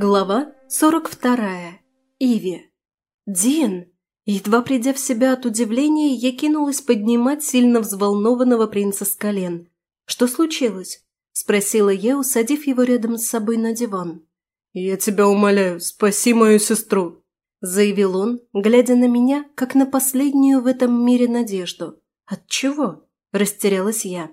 Глава 42. Иви. «Дин!» Едва придя в себя от удивления, я кинулась поднимать сильно взволнованного принца с колен. «Что случилось?» – спросила я, усадив его рядом с собой на диван. «Я тебя умоляю, спаси мою сестру!» – заявил он, глядя на меня, как на последнюю в этом мире надежду. «От чего?» – растерялась я.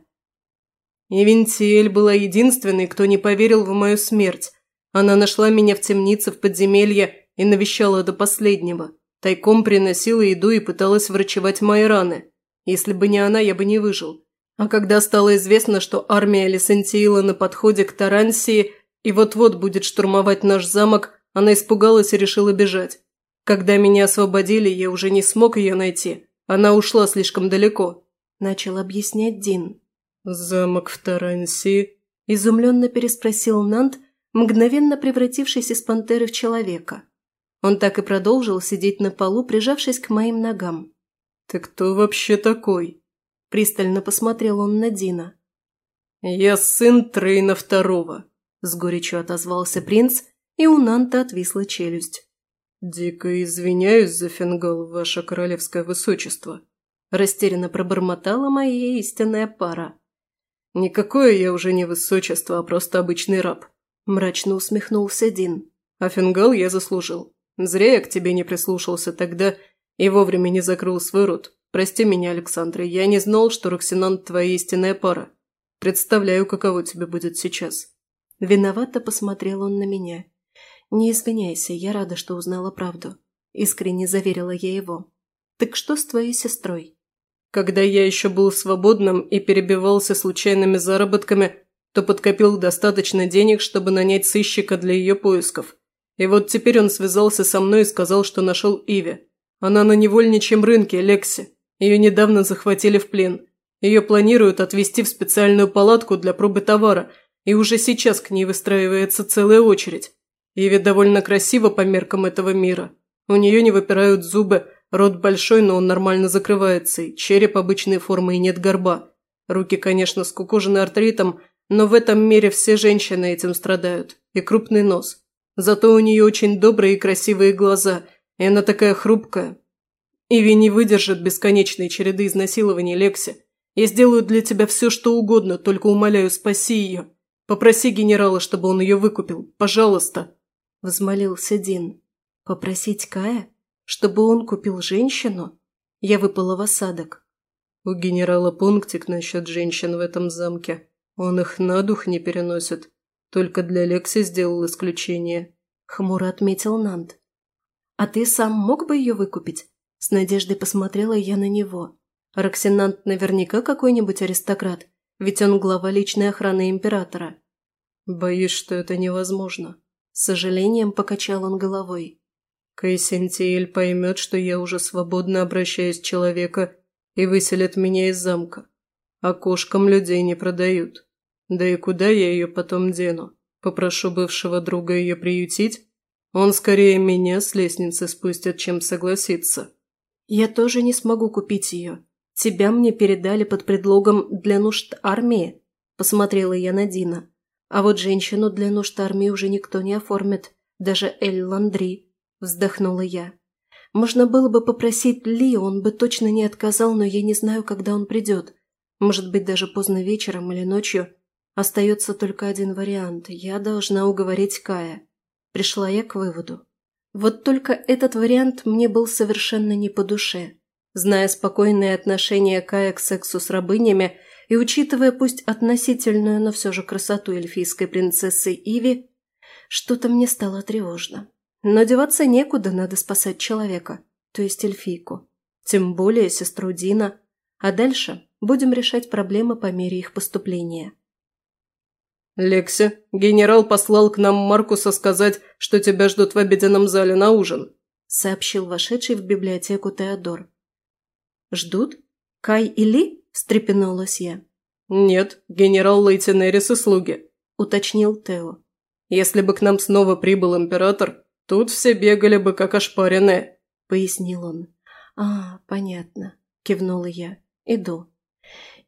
Ивентиэль была единственной, кто не поверил в мою смерть. Она нашла меня в темнице в подземелье и навещала до последнего. Тайком приносила еду и пыталась врачевать мои раны. Если бы не она, я бы не выжил. А когда стало известно, что армия Лисентиила на подходе к Тарансии и вот-вот будет штурмовать наш замок, она испугалась и решила бежать. Когда меня освободили, я уже не смог ее найти. Она ушла слишком далеко. Начал объяснять Дин. «Замок в Тарансии?» – изумленно переспросил Нант, мгновенно превратившись из пантеры в человека. Он так и продолжил сидеть на полу, прижавшись к моим ногам. «Ты кто вообще такой?» Пристально посмотрел он на Дина. «Я сын Трейна Второго», – с горечью отозвался принц, и у Нанта отвисла челюсть. «Дико извиняюсь за фингал, ваше королевское высочество», – растерянно пробормотала моя истинная пара. «Никакое я уже не высочество, а просто обычный раб», – мрачно усмехнулся Дин. «А фингал я заслужил. Зря я к тебе не прислушался тогда и вовремя не закрыл свой рот. Прости меня, Александра, я не знал, что Роксинант твоя истинная пара. Представляю, каково тебе будет сейчас». Виновато посмотрел он на меня. «Не извиняйся, я рада, что узнала правду», – искренне заверила я его. «Так что с твоей сестрой?» Когда я еще был свободным и перебивался случайными заработками, то подкопил достаточно денег, чтобы нанять сыщика для ее поисков. И вот теперь он связался со мной и сказал, что нашел Иви. Она на невольничьем рынке, Лекси. Ее недавно захватили в плен. Ее планируют отвезти в специальную палатку для пробы товара, и уже сейчас к ней выстраивается целая очередь. Иви довольно красиво по меркам этого мира. У нее не выпирают зубы, Рот большой, но он нормально закрывается, и череп обычной формы и нет горба. Руки, конечно, скукожены артритом, но в этом мире все женщины этим страдают. И крупный нос. Зато у нее очень добрые и красивые глаза, и она такая хрупкая. Иви не выдержит бесконечной череды изнасилований, Лекси. Я сделаю для тебя все, что угодно, только умоляю, спаси ее. Попроси генерала, чтобы он ее выкупил. Пожалуйста. Взмолился Дин. Попросить Кая? Чтобы он купил женщину? Я выпала в осадок. У генерала пунктик насчет женщин в этом замке. Он их на дух не переносит. Только для Лекси сделал исключение. Хмуро отметил Нант. А ты сам мог бы ее выкупить? С надеждой посмотрела я на него. Роксинант наверняка какой-нибудь аристократ, ведь он глава личной охраны императора. Боюсь, что это невозможно. С сожалением покачал он головой. Кайсентиэль поймет, что я уже свободно обращаюсь человека и выселят меня из замка. А кошкам людей не продают. Да и куда я ее потом дену? Попрошу бывшего друга ее приютить? Он скорее меня с лестницы спустит, чем согласится. Я тоже не смогу купить ее. Тебя мне передали под предлогом «для нужд армии», – посмотрела я на Дина. А вот женщину для нужд армии уже никто не оформит, даже Эль Ландри вздохнула я. Можно было бы попросить Ли, он бы точно не отказал, но я не знаю, когда он придет. Может быть, даже поздно вечером или ночью. Остается только один вариант. Я должна уговорить Кая. Пришла я к выводу. Вот только этот вариант мне был совершенно не по душе. Зная спокойное отношение Кая к сексу с рабынями и учитывая пусть относительную, но все же красоту эльфийской принцессы Иви, что-то мне стало тревожно. Но деваться некуда, надо спасать человека, то есть эльфийку. Тем более сестру Дина. А дальше будем решать проблемы по мере их поступления. «Лекси, генерал послал к нам Маркуса сказать, что тебя ждут в обеденном зале на ужин», сообщил вошедший в библиотеку Теодор. «Ждут? Кай и Ли?» – встрепенулась я. «Нет, генерал Лейтенерис и слуги», – уточнил Тео. «Если бы к нам снова прибыл император, Тут все бегали бы, как ошпаренные», – пояснил он. «А, понятно», – кивнула я. «Иду».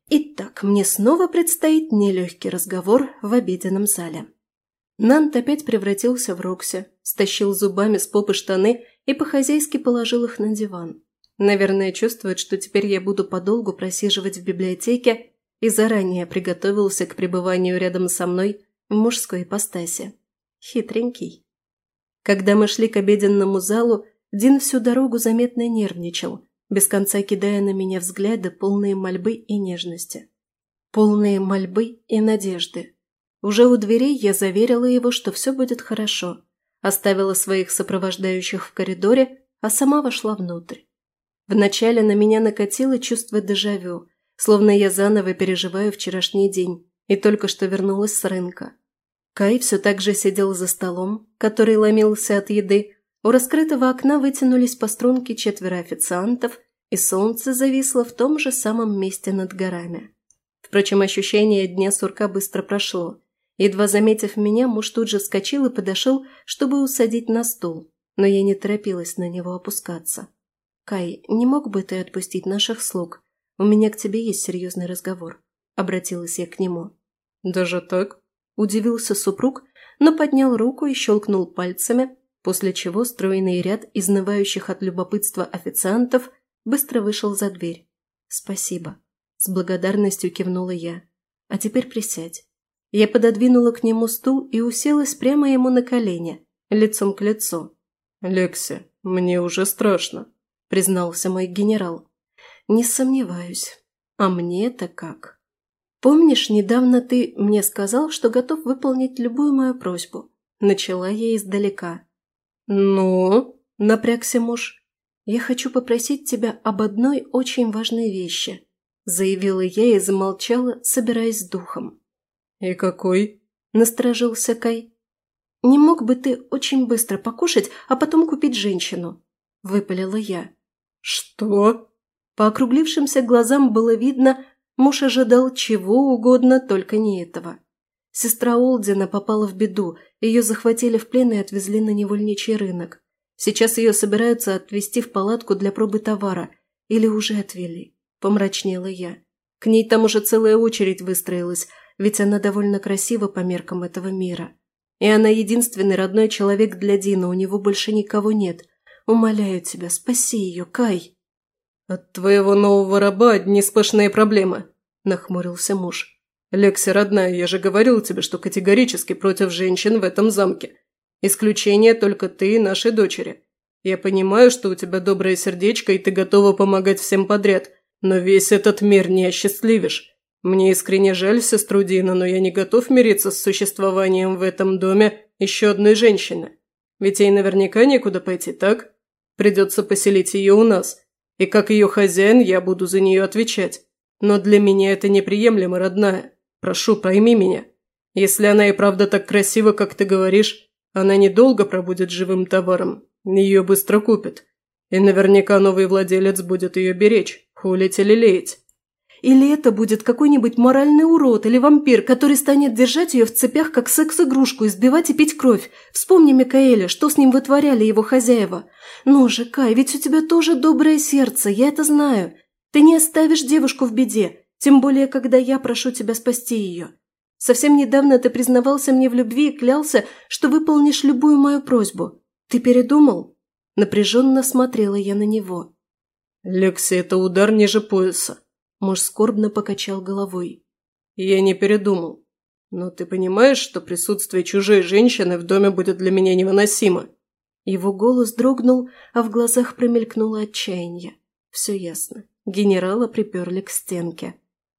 Итак, мне снова предстоит нелегкий разговор в обеденном зале. Нант опять превратился в Рокси, стащил зубами с попы штаны и по-хозяйски положил их на диван. Наверное, чувствует, что теперь я буду подолгу просиживать в библиотеке и заранее приготовился к пребыванию рядом со мной в мужской ипостаси. Хитренький. Когда мы шли к обеденному залу, Дин всю дорогу заметно нервничал, без конца кидая на меня взгляды, полные мольбы и нежности. Полные мольбы и надежды. Уже у дверей я заверила его, что все будет хорошо, оставила своих сопровождающих в коридоре, а сама вошла внутрь. Вначале на меня накатило чувство дежавю, словно я заново переживаю вчерашний день и только что вернулась с рынка. Кай все так же сидел за столом, который ломился от еды, у раскрытого окна вытянулись по струнке четверо официантов, и солнце зависло в том же самом месте над горами. Впрочем, ощущение дня сурка быстро прошло. Едва заметив меня, муж тут же вскочил и подошел, чтобы усадить на стул, но я не торопилась на него опускаться. «Кай, не мог бы ты отпустить наших слуг? У меня к тебе есть серьезный разговор», – обратилась я к нему. «Даже так?» – удивился супруг, но поднял руку и щелкнул пальцами, после чего стройный ряд изнывающих от любопытства официантов быстро вышел за дверь. «Спасибо», – с благодарностью кивнула я. «А теперь присядь». Я пододвинула к нему стул и уселась прямо ему на колени, лицом к лицу. «Лекси, мне уже страшно», – признался мой генерал. «Не сомневаюсь. А мне-то как?» «Помнишь, недавно ты мне сказал, что готов выполнить любую мою просьбу?» Начала я издалека. «Ну?» – напрягся муж. «Я хочу попросить тебя об одной очень важной вещи», – заявила я и замолчала, собираясь с духом. «И какой?» – насторожился Кай. «Не мог бы ты очень быстро покушать, а потом купить женщину?» – выпалила я. «Что?» По округлившимся глазам было видно, муж ожидал чего угодно, только не этого. Сестра Олдина попала в беду, ее захватили в плен и отвезли на невольничий рынок. Сейчас ее собираются отвезти в палатку для пробы товара. Или уже отвели. Помрачнела я. К ней там уже целая очередь выстроилась, ведь она довольно красива по меркам этого мира. И она единственный родной человек для Дина, у него больше никого нет. Умоляю тебя, спаси ее, Кай. От твоего нового раба одни сплошные проблемы, нахмурился муж. «Лекси, родная, я же говорил тебе, что категорически против женщин в этом замке. Исключение только ты и нашей дочери. Я понимаю, что у тебя доброе сердечко, и ты готова помогать всем подряд, но весь этот мир не осчастливишь. Мне искренне жаль сестру Дина, но я не готов мириться с существованием в этом доме еще одной женщины. Ведь ей наверняка некуда пойти, так? Придется поселить ее у нас. И как ее хозяин я буду за нее отвечать. Но для меня это неприемлемо, родная. Прошу, пойми меня. Если она и правда так красива, как ты говоришь, она недолго пробудет живым товаром. Ее быстро купят. И наверняка новый владелец будет ее беречь, хулить или леять. Или это будет какой-нибудь моральный урод или вампир, который станет держать ее в цепях, как секс-игрушку, избивать и пить кровь. Вспомни Микаэля, что с ним вытворяли его хозяева. Ну же, Кай, ведь у тебя тоже доброе сердце, я это знаю. Ты не оставишь девушку в беде. Тем более, когда я прошу тебя спасти ее. Совсем недавно ты признавался мне в любви и клялся, что выполнишь любую мою просьбу. Ты передумал?» Напряженно смотрела я на него. «Лекси, это удар ниже пояса», – муж скорбно покачал головой. «Я не передумал. Но ты понимаешь, что присутствие чужой женщины в доме будет для меня невыносимо?» Его голос дрогнул, а в глазах промелькнуло отчаяние. Все ясно. Генерала приперли к стенке.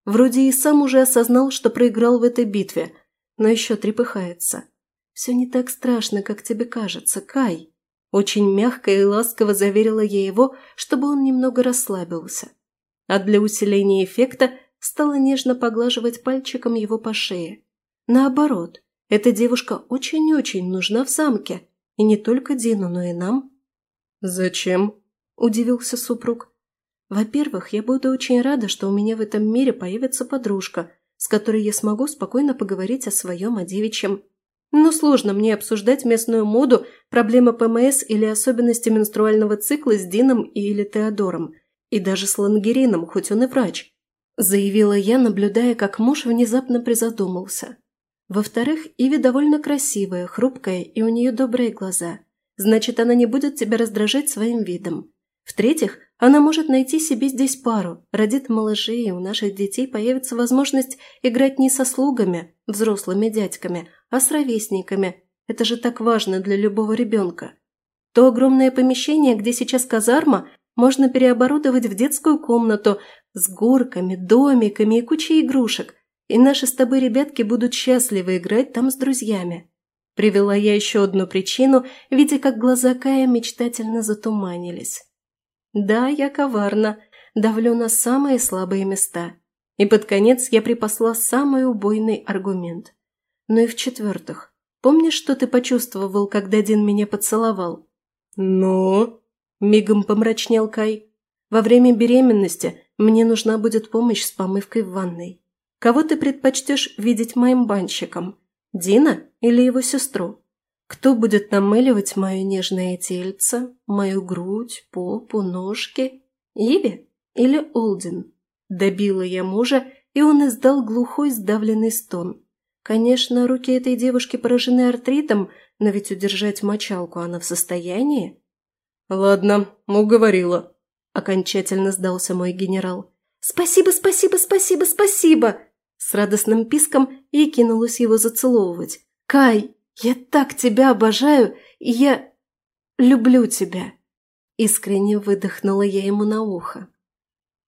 Вроде и сам уже осознал, что проиграл в этой битве, но еще трепыхается. «Все не так страшно, как тебе кажется, Кай». Очень мягко и ласково заверила я его, чтобы он немного расслабился. А для усиления эффекта стала нежно поглаживать пальчиком его по шее. Наоборот, эта девушка очень-очень нужна в замке. И не только Дину, но и нам. «Зачем?» – удивился супруг. Во-первых, я буду очень рада, что у меня в этом мире появится подружка, с которой я смогу спокойно поговорить о своем, о девичьем. Но сложно мне обсуждать местную моду, проблемы ПМС или особенности менструального цикла с Дином или Теодором. И даже с Лангерином, хоть он и врач. Заявила я, наблюдая, как муж внезапно призадумался. Во-вторых, Иви довольно красивая, хрупкая, и у нее добрые глаза. Значит, она не будет тебя раздражать своим видом. В-третьих, она может найти себе здесь пару, родит малышей, и у наших детей появится возможность играть не со слугами, взрослыми дядьками, а с ровесниками. Это же так важно для любого ребенка. То огромное помещение, где сейчас казарма, можно переоборудовать в детскую комнату с горками, домиками и кучей игрушек, и наши с тобой ребятки будут счастливы играть там с друзьями. Привела я еще одну причину, видя, как глаза Кая мечтательно затуманились. Да, я коварна, давлю на самые слабые места. И под конец я припасла самый убойный аргумент. Ну и в-четвертых, помнишь, что ты почувствовал, когда Дин меня поцеловал? «Ну?» – мигом помрачнел Кай. «Во время беременности мне нужна будет помощь с помывкой в ванной. Кого ты предпочтешь видеть моим банщиком? Дина или его сестру? Кто будет намыливать мое нежное тельце, мою грудь, попу, ножки? Иви или Олдин? Добила я мужа, и он издал глухой сдавленный стон. Конечно, руки этой девушки поражены артритом, но ведь удержать мочалку она в состоянии. «Ладно, уговорила», – окончательно сдался мой генерал. «Спасибо, спасибо, спасибо, спасибо!» С радостным писком я кинулась его зацеловывать. «Кай, я так тебя обожаю, и я люблю тебя!» Искренне выдохнула я ему на ухо.